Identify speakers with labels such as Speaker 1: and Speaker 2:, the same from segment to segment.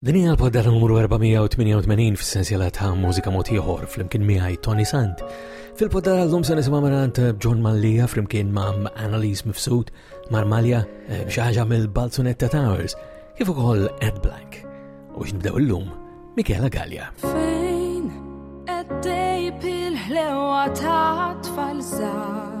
Speaker 1: Din hija l-podda numru 488 fis-sensiela ta' mużika mod ieħor flimkien miegħi Tony Sant. Fil-podda l-lum se nisimgħu mingħand John Mallia flimkien ma' Annalise Mifsud, Marmalja, eh, xi ħaġa mill-Balzunetta Towers, kif ukoll Ed Black. U x'nibdew illum Michela Gallia.
Speaker 2: Fejn qed tejb il-ħlewa ta' tfal żgħar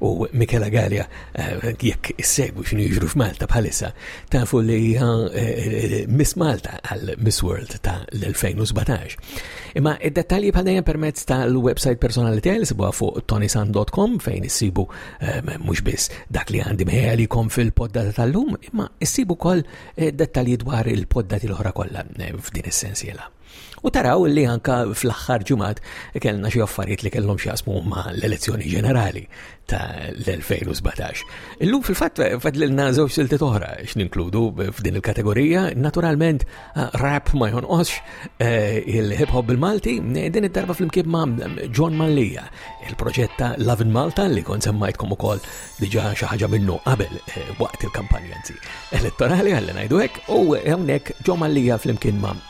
Speaker 2: u
Speaker 1: Michela Gallia eh, jekk issegwi x'inhu jiġru f'Malta bħalissa tafu li hija eh, Miss Malta għal Miss World ta' l-2017. Imma id-dettalji bħal dejjem permezz tal-website personali tiegħi li sibuha fuq tonisan.com fejn issibu eh, mhux biss dak li għandi mħejalikom fil-poddata tal-lum, imma issibu wkoll dettalji dwar il-poddati l-oħra kollha f'din is-sensiela. U taraw li anka fl-aħħar ġumat kellna xi affarijiet li kellhom x'jasmu ma' l-elezzjoni ġenerali ta' l-2017. Illum fil-fatt fadlilna żewġ silti oħra x'ninkludu f'din il-kategorija, naturalment rap ma jonqosx eh, il-hip hop bil-Malti, din id-darba fl-imkien ma' John Mallija, il-proġett ta' Love in Malta li kont semmajtkom ukoll diġà xi ħaġa minnu qabel eh, waqt il-kampanjanzi elettorali għalli ngħidu hekk u hawnhekk John Mallija fl-imkien ma'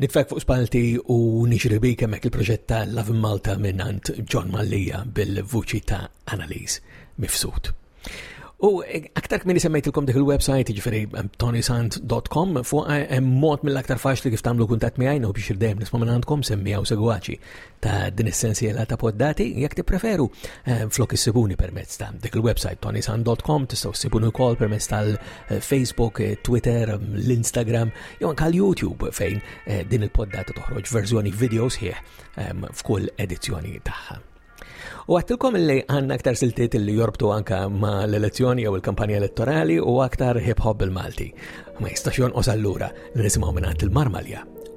Speaker 1: Nitfek fuq spalti u nixri bik hemmhekk il-proġett ta' Love Malta minnant John Mallija bil-vuċi ta' Annalise Mifsud. U aktar kmini semmejtilkom dik il-website, ġifiri tonysant.com, fuq mod mill-aktar faċli kif tamlu kuntat miegħi, nħu biex dejjem nisma' minn għandkom semmijaw segwaċi. ta' din is-sensiela ta' poddati, jekk tippreferu eh, flok issibuni permezz ta' dik il-website tonisan.com tistgħu ssibuni wkoll permezz tal-Facebook, eh, Twitter, l-Instagram, jew anke l-YouTube fejn eh, din il-poddata toħroġ verżjoni video sħiħ f'kull edizzjoni tagħha. U għattilkom li għanna aktar siltiet li jorbtu anka ma l-elezzjoni jew il-kampanja elettorali u aktar hip-hop bil-Malti. Ma jistax jonqos allura li
Speaker 3: nisimgħu minn
Speaker 1: il-Marmalja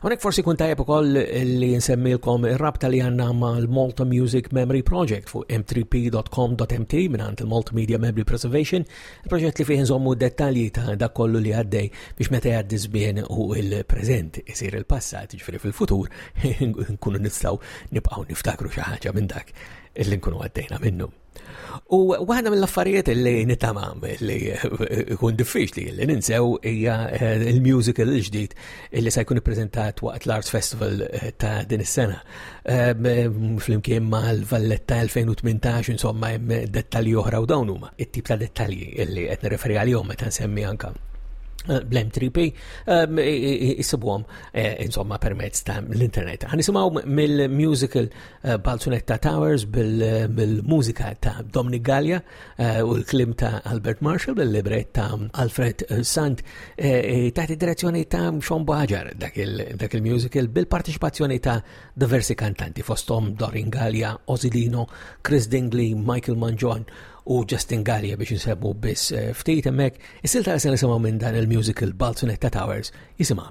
Speaker 1: Għonek forsi kun tajab ukoll li nsemmilkom ir-rabta li għanna ma' l-Malta Music Memory Project fuq m3p.com.mt minant il-Multimedia Memory Preservation, il-proġett li fih nżommu dettalji ta' dak kollu li għaddej biex meta għaddi żbien u il-preżent isir il-passat, ġifri fil-futur nkunu nistgħu nibqgħu niftakru xi ħaġa minn dak li nkunu għaddejna minnu. U waħda mill-affarijiet li nitamam li jkun diffiċli li ninsew hija eh, il-musical il-ġdid li se jkun ippreżentat waqt l-Arts Festival eh, ta' din is-sena. Eh, flimkien mal-Valletta 2018 insomma hemm dettalji oħra u dawn huma it-tip ta' dettalji li qed nirreferi għalihom meta nsemmi anka blem 3P um, jisibuhom eh, insomma permezz ta' l-internet. Għanisimaw mill-musical Eh, Balzunetta Towers bil-mużika ta' Dominic Gallia eh, u l-klim ta' Albert Marshall bil-libret ta' Alfred eh, Sant ta' direzzjoni ta' Sean Bajar dak il-musical bil-partiċipazzjoni ta' diversi kantanti fostom Dorin Gallia, Ozidino, Chris Dingley, Michael Manjon u Justin Gallia biex nsemmu biss ftit emmek, is-silta għasena nisimaw minn dan il-musical Balzunetta Towers jisima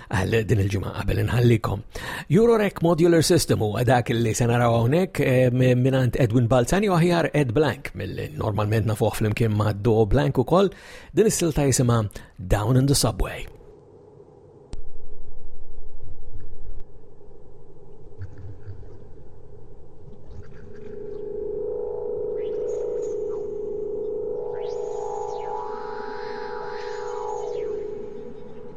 Speaker 1: għal din il-ġimgħa qabel inħallikom. Eurorec Modular System huwa dak li se naraw hawnhekk eh, minant Edwin Balzani u aħjar Ed Blank mill normalment nafuh flimkien ma' Do Blank ukoll din is-silta jisimha Down in the Subway.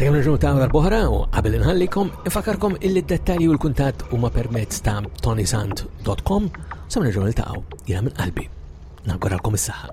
Speaker 1: Se jirġu ta' darbohra u qabel inħallikom, infakarkom illi d-dettalji u l-kuntat huma permezz ta' tonisant.com sa' nerġu niltaqgħu jiena minn qalbi. Nawguralkom is-saħħa.